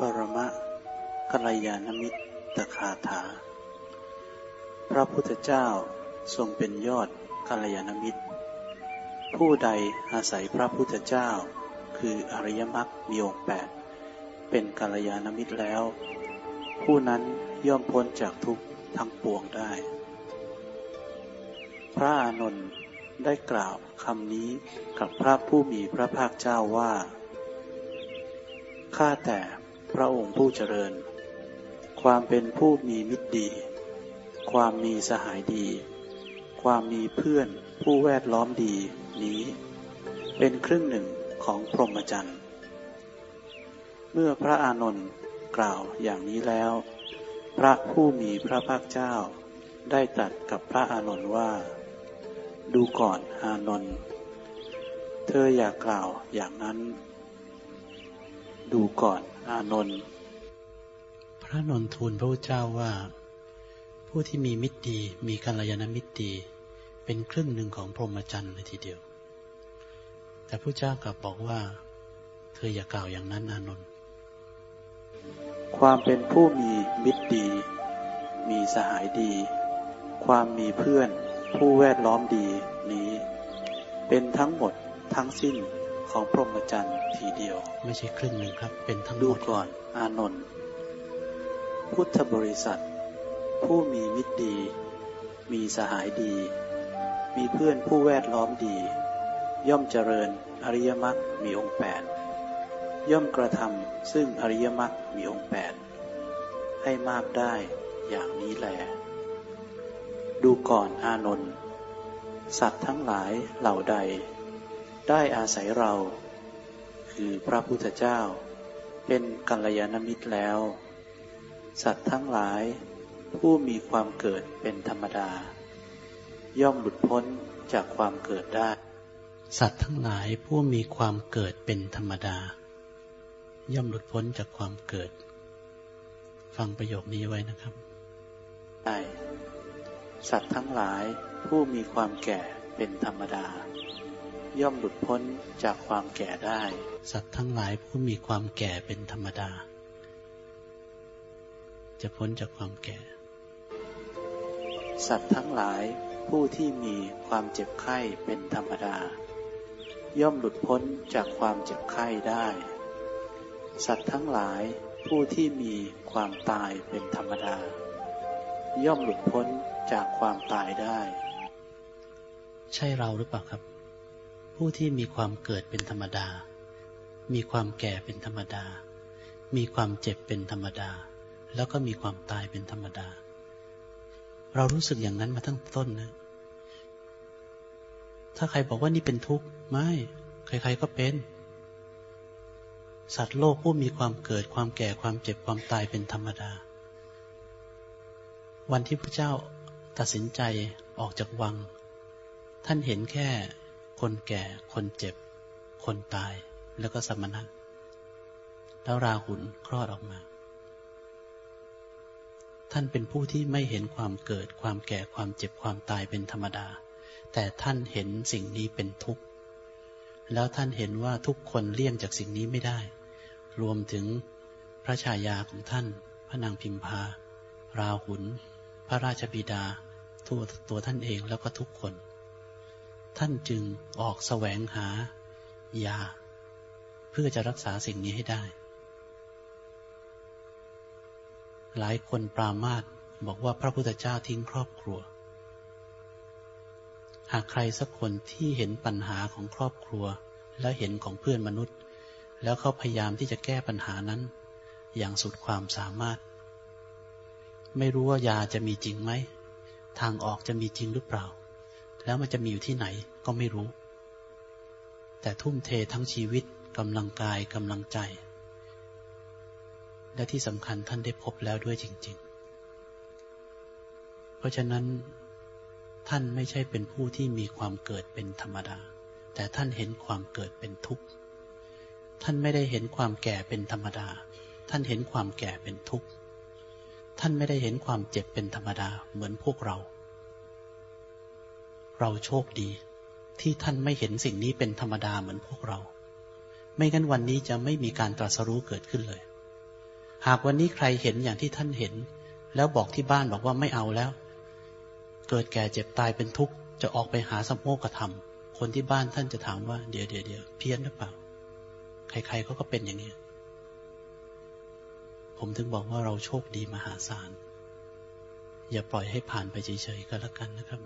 ปรมะกัลยาณมิตรตคาถา พระพุทธเจ้าทรงเป็นยอดกัลยาณมิตร ผู้ใดอาศัยพระพุทธเจ้า คืออริยมรรคมีองค์แปดเป็นกัลยาณมิตรแล้ว ผู้นั้นย่อมพ้นจากทุกข์ทั้งปวงได้ พระอานนท์ได้กล่าวคำนี้กับพระผู้มีพระภาคเจ้าว่าข้าแต่ พระองค์ผู้เจริญ ความเป็นผู้มีมิตรดี ความมีสหายดี ความมีเพื่อนผู้แวดล้อมดีนี้ เป็นครึ่งหนึ่งของพรหมจรรย์ เมื่อพระอานนท์กล่าวอย่างนี้แล้ว พระผู้มีพระภาคเจ้า ได้ตรัสกับพระอานนท์ว่า ดูก่อนอานนท์เธออย่ากล่าวอย่างนั้น ดูก่อน อานนท์พระนนทูลพระพุทธเจ้าว่า ผู้ที่มีมิตรดีมีกัลยาณมิตรดี เป็นครึ่งหนึ่งของพรหมจรรย์เลยทีเดียว แต่พระเจ้ากลับบอกว่า เธออย่ากล่าวอย่างนั้นอานนท์ความเป็นผู้มีมิตรดี มีสหายดี ความมีเพื่อนผู้แวดล้อมดีนี้ เป็นทั้งหมดทั้งสิ้น ของพรหมจรรย์ทีเดียว ไม่ใช่ครึ่งหนึ่งครับ เป็นทั้งหมดดูก่อนอานนท์พุทธบริษัท ผู้มีมิตรดี มีสหายดี มีเพื่อนผู้แวดล้อมดี ย่อมเจริญอริยมรรคมีองค์แปดย่อมกระทำซึ่งอริยมรรคมีองค์แปดให้มากได้อย่างนี้แลดูก่อนอานนท์สัตว์ทั้งหลายเหล่าใด ได้อาศัยเรา คือพระพุทธเจ้า เป็นกัลยาณมิตรแล้ว สัตว์ทั้งหลายผู้มีความเกิดเป็นธรรมดา ย่อมหลุดพ้นจากความเกิดได้ สัตว์ทั้งหลายผู้มีความเกิดเป็นธรรมดา ย่อมหลุดพ้นจากความเกิด ฟังประโยคนี้ไว้นะครับใช่สัตว์ทั้งหลายผู้มีความแก่เป็นธรรมดา ย่อมหลุดพ้นจากความแก่ได้ สัตว์ทั้งหลายผู้มีความแก่เป็นธรรมดา จะพ้นจากความแก่ สัตว์ทั้งหลายผู้ที่มีความเจ็บไข้เป็นธรรมดา ย่อมหลุดพ้นจากความเจ็บไข้ได้ สัตว์ทั้งหลายผู้ที่มีความตายเป็นธรรมดา ย่อมหลุดพ้นจากความตายได้ ใช่เราหรือเปล่าครับ ผู้ที่มีความเกิดเป็นธรรมดา มีความแก่เป็นธรรมดา มีความเจ็บเป็นธรรมดา แล้วก็มีความตายเป็นธรรมดา เรารู้สึกอย่างนั้นมาทั้งต้นนะ ถ้าใครบอกว่านี่เป็นทุกข์ไม่ ใครๆก็เป็น สัตว์โลกผู้มีความเกิดความแก่ความเจ็บความตายเป็นธรรมดา วันที่พระเจ้าตัดสินใจออกจากวัง ท่านเห็นแค่ คนแก่ คนเจ็บ คนตาย แล้วก็สมณะ แล้วราหุลคลอดออกมา ท่านเป็นผู้ที่ไม่เห็นความเกิด ความแก่ ความเจ็บ ความตายเป็นธรรมดา แต่ท่านเห็นสิ่งนี้เป็นทุกข์ แล้วท่านเห็นว่าทุกคนเลี่ยงจากสิ่งนี้ไม่ได้ รวมถึงพระชายาของท่าน พระนางพิมพา ราหุล พระราชบิดาทั่วตัวท่านเองแล้วก็ทุกคน ท่านจึงออกแสวงหายา เพื่อจะรักษาสิ่งนี้ให้ได้ หลายคนปรามาสบอกว่าพระพุทธเจ้าทิ้งครอบครัว หากใครสักคนที่เห็นปัญหาของครอบครัว และเห็นของเพื่อนมนุษย์ แล้วเขาพยายามที่จะแก้ปัญหานั้น อย่างสุดความสามารถ ไม่รู้ว่ายาจะมีจริงไหม ทางออกจะมีจริงหรือเปล่า แล้วมันจะมีอยู่ที่ไหนก็ไม่รู้ แต่ทุ่มเททั้งชีวิตกำลังกายกำลังใจ และที่สำคัญท่านได้พบแล้วด้วยจริง ๆ เพราะฉะนั้น ท่านไม่ใช่เป็นผู้ที่มีความเกิดเป็นธรรมดา แต่ท่านเห็นความเกิดเป็นทุกข์ ท่านไม่ได้เห็นความแก่เป็นธรรมดา ท่านเห็นความแก่เป็นทุกข์ ท่านไม่ได้เห็นความเจ็บเป็นธรรมดาเหมือนพวกเรา เราโชคดี ที่ท่านไม่เห็นสิ่งนี้เป็นธรรมดาเหมือนพวกเรา ไม่งั้นวันนี้จะไม่มีการตรัสรู้เกิดขึ้นเลย หากวันนี้ใครเห็นอย่างที่ท่านเห็น แล้วบอกที่บ้านบอกว่าไม่เอาแล้ว เกิดแก่เจ็บตายเป็นทุกข์จะออกไปหาสมโมกธรรม คนที่บ้านท่านจะถามว่า เดี๋ยวเดี๋ยวเดี๋ยวเพี้ยนหรือเปล่า ใครๆเขาก็เป็นอย่างนี้ ผมถึงบอกว่าเราโชคดีมหาศาลอย่าปล่อยให้ผ่านไปเฉยๆก็แล้วกันนะครับ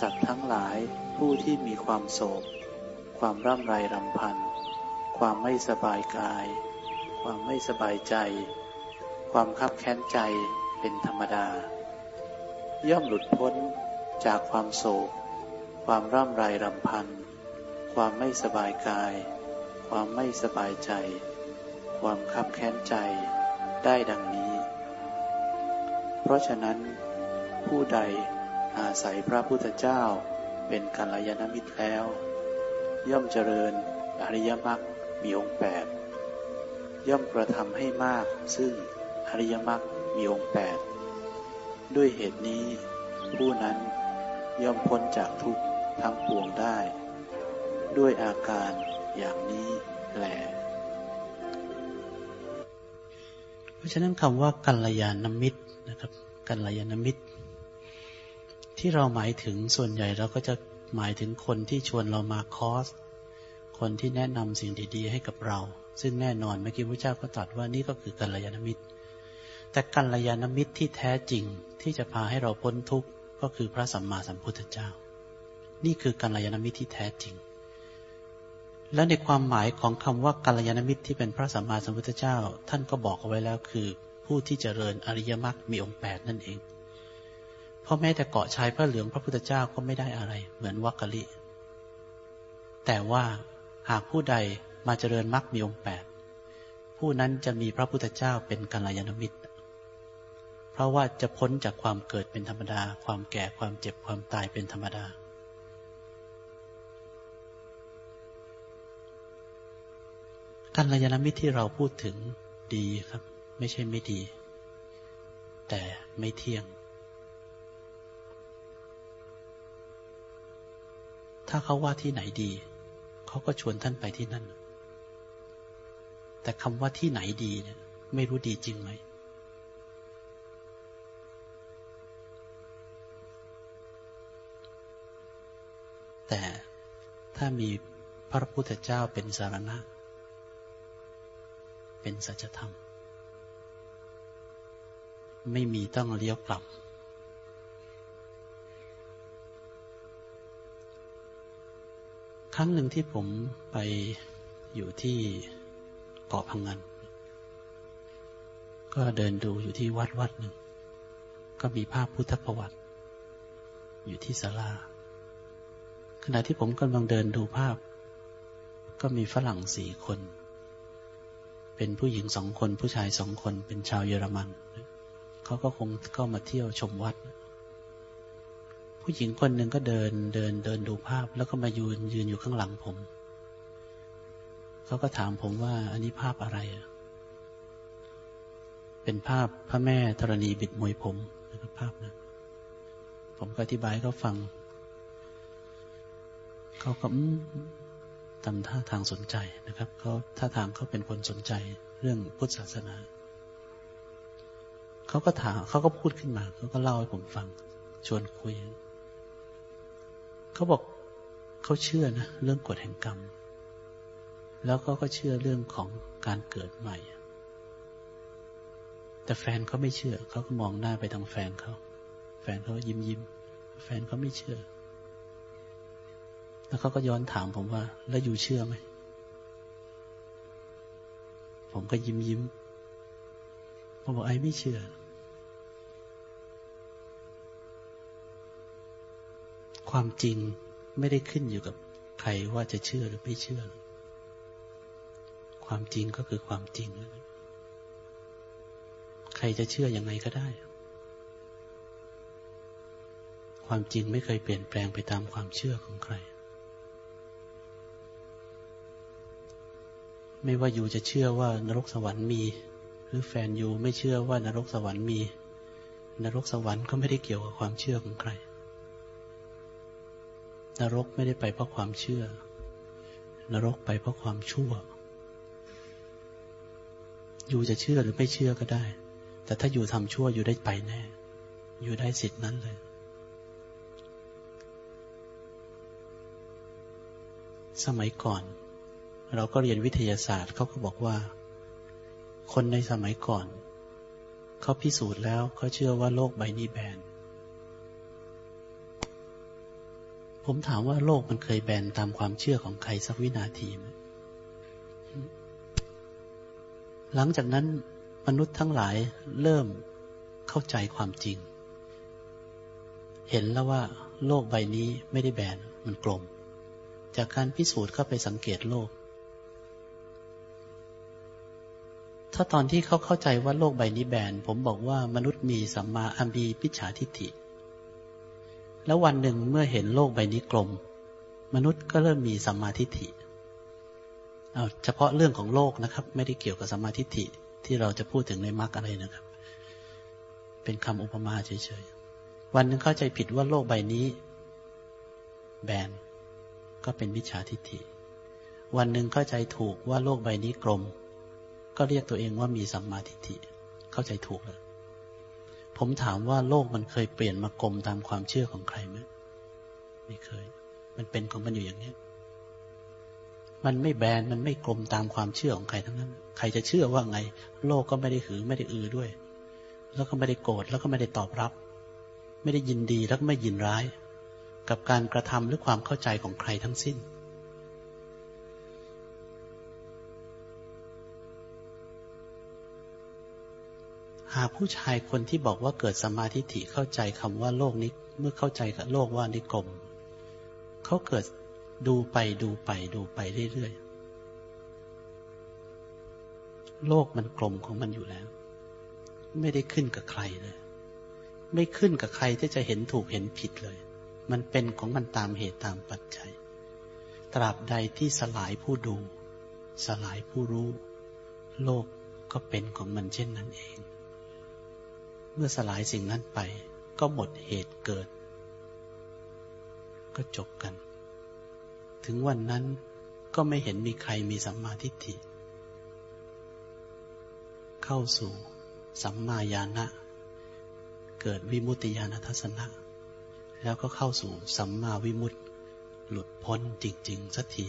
สัตว์ทั้งหลายผู้ที่มีความโศก ความร่ำไรรำพัน ความไม่สบายกาย ความไม่สบายใจ ความคับแค้นใจเป็นธรรมดา ย่อมหลุดพ้นจากความโศก ความร่ำไรรำพัน ความไม่สบายกาย ความไม่สบายใจ ความคับแค้นใจได้ดังนี้ เพราะฉะนั้นผู้ใด อาศัยพระพุทธเจ้าเป็นกัลยาณมิตรแล้ว ย่อมเจริญอริยมรรคมีองค์แปดย่อมกระทำให้มาก ซึ่งอริยมรรคมีองค์แปดด้วยเหตุนี้ ผู้นั้นย่อมพ้นจากทุกข์ทั้งปวงได้ ด้วยอาการอย่างนี้แหละราะฉะนั้นคำว่ากัลยาณมิตรนะครับกัลยาณมิตร ที่เราหมายถึงส่วนใหญ่เราก็จะหมายถึงคนที่ชวนเรามาคอร์สคนที่แนะนำสิ่งดี ๆ ให้กับเรา ซึ่งแน่นอนเมื่อกี้พระเจ้าก็ตรัสว่านี่ก็คือกัลยาณมิตร แต่กัลยาณมิตรที่แท้จริงที่จะพาให้เราพ้นทุกข์ก็คือพระสัมมาสัมพุทธเจ้า นี่คือกัลยาณมิตรที่แท้จริง และในความหมายของคำว่ากัลยาณมิตรที่เป็นพระสัมมาสัมพุทธเจ้า ท่านก็บอกเอาไว้แล้วคือ ผู้ที่เจริญอริยมรรคมีองค์แปดนั่นเอง เพราะแม้แต่เกาะชายพระเหลืองพระพุทธเจ้าก็ไม่ได้อะไร เหมือนวัคคลิ แต่ว่าหากผู้ใดมาเจริญมรรคมีองค์แปดผู้นั้นจะมีพระพุทธเจ้าเป็นกัลยาณมิตร เพราะว่าจะพ้นจากความเกิดเป็นธรรมดา ความแก่ความเจ็บความตายเป็นธรรมดา กัลยาณมิตรที่เราพูดถึงดีครับ ไม่ใช่ไม่ดี แต่ไม่เที่ยง ถ้าเขาว่าที่ไหนดี เขาก็ชวนท่านไปที่นั่น แต่คำว่าที่ไหนดีเนี่ย ไม่รู้ดีจริงไหม แต่ถ้ามีพระพุทธเจ้าเป็นสารณะ เป็นสัจธรรม ไม่มีต้องเลี้ยวกลับ รั้งหนึ่งที่ผมไปอยู่ที่เกาะพังงานก็เดินดูอยู่ที่วัดวัดหนึ่ง ก็มีภาพพุทธประวัติ อยู่ที่ศาลา ขณะที่ผมกำลังเดินดูภาพ ก็มีฝรั่งสี่คน เป็นผู้หญิงสองคนผู้ชายสองคนเป็นชาวเยอรมัน เขาก็คงเข้ามาเที่ยวชมวัด ผู้หญิงคนหนึ่งก็เดินเดินเดินดูภาพ แล้วก็มายืนยืนอยู่ข้างหลังผม เขาก็ถามผมว่า อันนี้ภาพอะไร เป็นภาพพระแม่ธรณีบิดมวยผมนะครับภาพนะผมก็อธิบายเขาฟัง เขาก็ทำท่าทางสนใจนะครับเขาท่าทางเขาเป็นคนสนใจเรื่องพุทธศาสนาเขาก็ถามเขาก็พูดขึ้นมาเขาก็เล่าให้ผมฟัง ชวนคุย เขาบอกเขาเชื่อนะเรื่องกฎแห่งกรรม แล้วเขาก็เชื่อเรื่องของการเกิดใหม่ แต่แฟนเขาไม่เชื่อ เขาก็มองหน้าไปทางแฟนเขา แฟนเขายิ้มยิ้ม แฟนเขาไม่เชื่อ แล้วเขาก็ย้อนถามผมว่า แล้วอยู่เชื่อไหม ผมก็ยิ้มยิ้มผมบอกไอ้ไม่เชื่อ ความจริงไม่ได้ขึ้นอยู่กับใครว่าจะเชื่อหรือไม่เชื่อ ความจริงก็คือความจริง ใครจะเชื่ออยังไงก็ได้ ความจริงไม่เคยเปลี่ยนแปลงไปตามความเชื่อของใคร ไม่ว่าอยู่จะเชื่อว่านรกสวรรค์มี หรือแฟนอยู่ไม่เชื่อว่านรกสวรรค์มี นรกสวรรค์ก็ไม่ได้เกี่ยวกับความเชื่อของใคร นรกไม่ได้ไปเพราะความเชื่อ นรกไปเพราะความชั่ว อยู่จะเชื่อหรือไม่เชื่อก็ได้ แต่ถ้าอยู่ทำชั่วอยู่ได้ไปแน่ อยู่ได้สิทธินั้นเลย สมัยก่อน เราก็เรียนวิทยาศาสตร์เขาก็บอกว่า คนในสมัยก่อน เขาพิสูจน์แล้วเขาเชื่อว่าโลกใบนี้แบน ผมถามว่าโลกมันเคยแบนตามความเชื่อของใครสักวินาทีไหมหลังจากนั้นมนุษย์ทั้งหลายเริ่มเข้าใจความจริง เห็นแล้วว่าโลกใบนี้ไม่ได้แบนมันกลม จากการพิสูจน์เข้าไปสังเกตโลก ถ้าตอนที่เขาเข้าใจว่าโลกใบนี้แบนผมบอกว่ามนุษย์มีสัมมาอัมบีพิจฉาทิฏฐิ แล้ววันหนึ่งเมื่อเห็นโลกใบนี้กลม มนุษย์ก็เริ่มมีสัมมาทิฏฐิเอาเฉพาะเรื่องของโลกนะครับ ไม่ได้เกี่ยวกับสัมมาทิฏฐิที่เราจะพูดถึงในมรรคอะไรนะครับ เป็นคำอุปมาเฉยๆ วันหนึ่งเข้าใจผิดว่าโลกใบนี้ แบนก็เป็นมิจฉาทิฏฐิ วันหนึ่งเข้าใจถูกว่าโลกใบนี้กลม ก็เรียกตัวเองว่ามีสัมมาทิฏฐิ เข้าใจถูกแล้ว ผมถามว่าโลกมันเคยเปลี่ยนมากลมตามความเชื่อของใครไหมไม่เคย มันเป็นของมันอยู่อย่างนี้มันไม่แบนมันไม่กลมตามความเชื่อของใครทั้งนั้น ใครจะเชื่อว่าไง โลกก็ไม่ได้หือไม่ได้อือด้วย แล้วก็ไม่ได้โกรธแล้วก็ไม่ได้ตอบรับ ไม่ได้ยินดีแล้วก็ไม่ยินร้าย กับการกระทำหรือความเข้าใจของใครทั้งสิ้น หากผู้ชายคนที่บอกว่าเกิดสมาธิฐิเข้าใจคำว่าโลกนี้ เมื่อเข้าใจกับโลกว่านิกรมเขาเกิดดูไปดูไปดูไปเรื่อยๆ โลกมันกลมของมันอยู่แล้ว ไม่ได้ขึ้นกับใครเลย ไม่ขึ้นกับใครที่จะเห็นถูกเห็นผิดเลย มันเป็นของมันตามเหตุตามปัจจัย ตราบใดที่สลายผู้ดู สลายผู้รู้ โลกก็เป็นของมันเช่นนั้นเอง เมื่อสลายสิ่งนั้นไป ก็หมดเหตุเกิด ก็จบกัน ถึงวันนั้นก็ไม่เห็นมีใครมีสัมมาทิฏฐิ เข้าสู่สัมมาญาณะ เกิดวิมุตติญาณทัศนะ แล้วก็เข้าสู่สัมมาวิมุตติ หลุดพ้นจริง ๆ สักที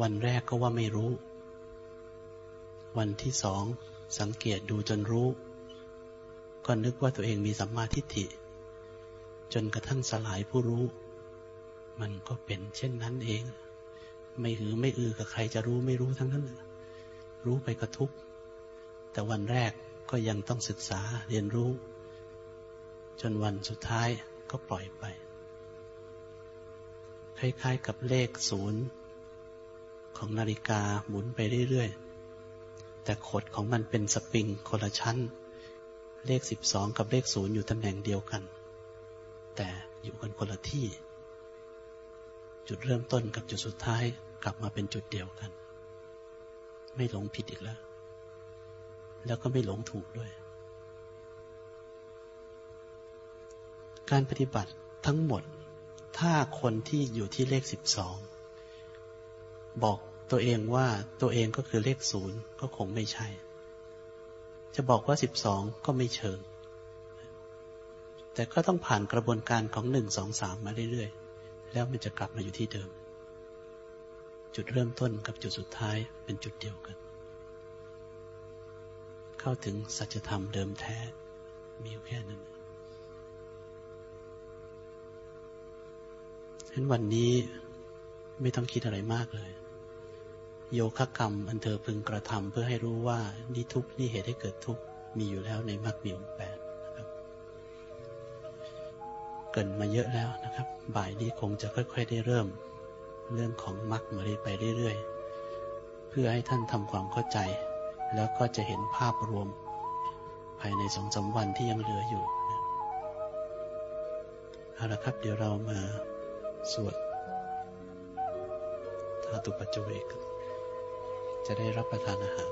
วันแรกก็ว่าไม่รู้ วันที่สอง สังเกตดูจนรู้ ก็นึกว่าตัวเองมีสัมมาทิฏฐิ จนกระทั่งสลายผู้รู้ มันก็เป็นเช่นนั้นเอง ไม่หือไม่อือกับใครจะรู้ไม่รู้ทั้งนั้นรู้ไปกระทุกแต่วันแรกก็ยังต้องศึกษาเรียนรู้ จนวันสุดท้ายก็ปล่อยไป คล้ายๆกับเลขศูนย์ของนาฬิกาหมุนไปเรื่อยๆ แต่ขดของมันเป็นสปริงคนละชั้น เลขสิบสองกับเลขศูนย์อยู่ตำแหน่งเดียวกัน แต่อยู่กันคนละที่ จุดเริ่มต้นกับจุดสุดท้ายกลับมาเป็นจุดเดียวกัน ไม่หลงผิดอีกแล้ว แล้วก็ไม่หลงถูกด้วย การปฏิบัติทั้งหมด ถ้าคนที่อยู่ที่เลขสิบสองบอก ตัวเองว่าตัวเองก็คือเลขศูนย์ก็คงไม่ใช่ จะบอกว่าสิบสองก็ไม่เชิง แต่ก็ต้องผ่านกระบวนการของหนึ่งสองสามมาเรื่อยๆ แล้วมันจะกลับมาอยู่ที่เดิม จุดเริ่มต้นกับจุดสุดท้ายเป็นจุดเดียวกัน เข้าถึงสัจธรรมเดิมแท้ มีอยู่แค่นั้นฉะนั้นวันนี้ไม่ต้องคิดอะไรมากเลย โยคะกรรมอันเธอพึงกระทำเพื่อให้รู้ว่านี่ทุกนี่เหตุให้เกิดทุกมีอยู่แล้วในมรรคมีองค์แปดนะครับ เกินมาเยอะแล้วนะครับ บ่ายนี้คงจะค่อย ๆ ได้เริ่ม เรื่องของมรรคมาไปเรื่อยๆ เพื่อให้ท่านทำความเข้าใจ แล้วก็จะเห็นภาพรวม ภายในสองสาวันที่ยังเหลืออยู่เอาละครับ เดี๋ยวเรามาสวดธาตุปัจจเวก จะได้รับประทานอาหาร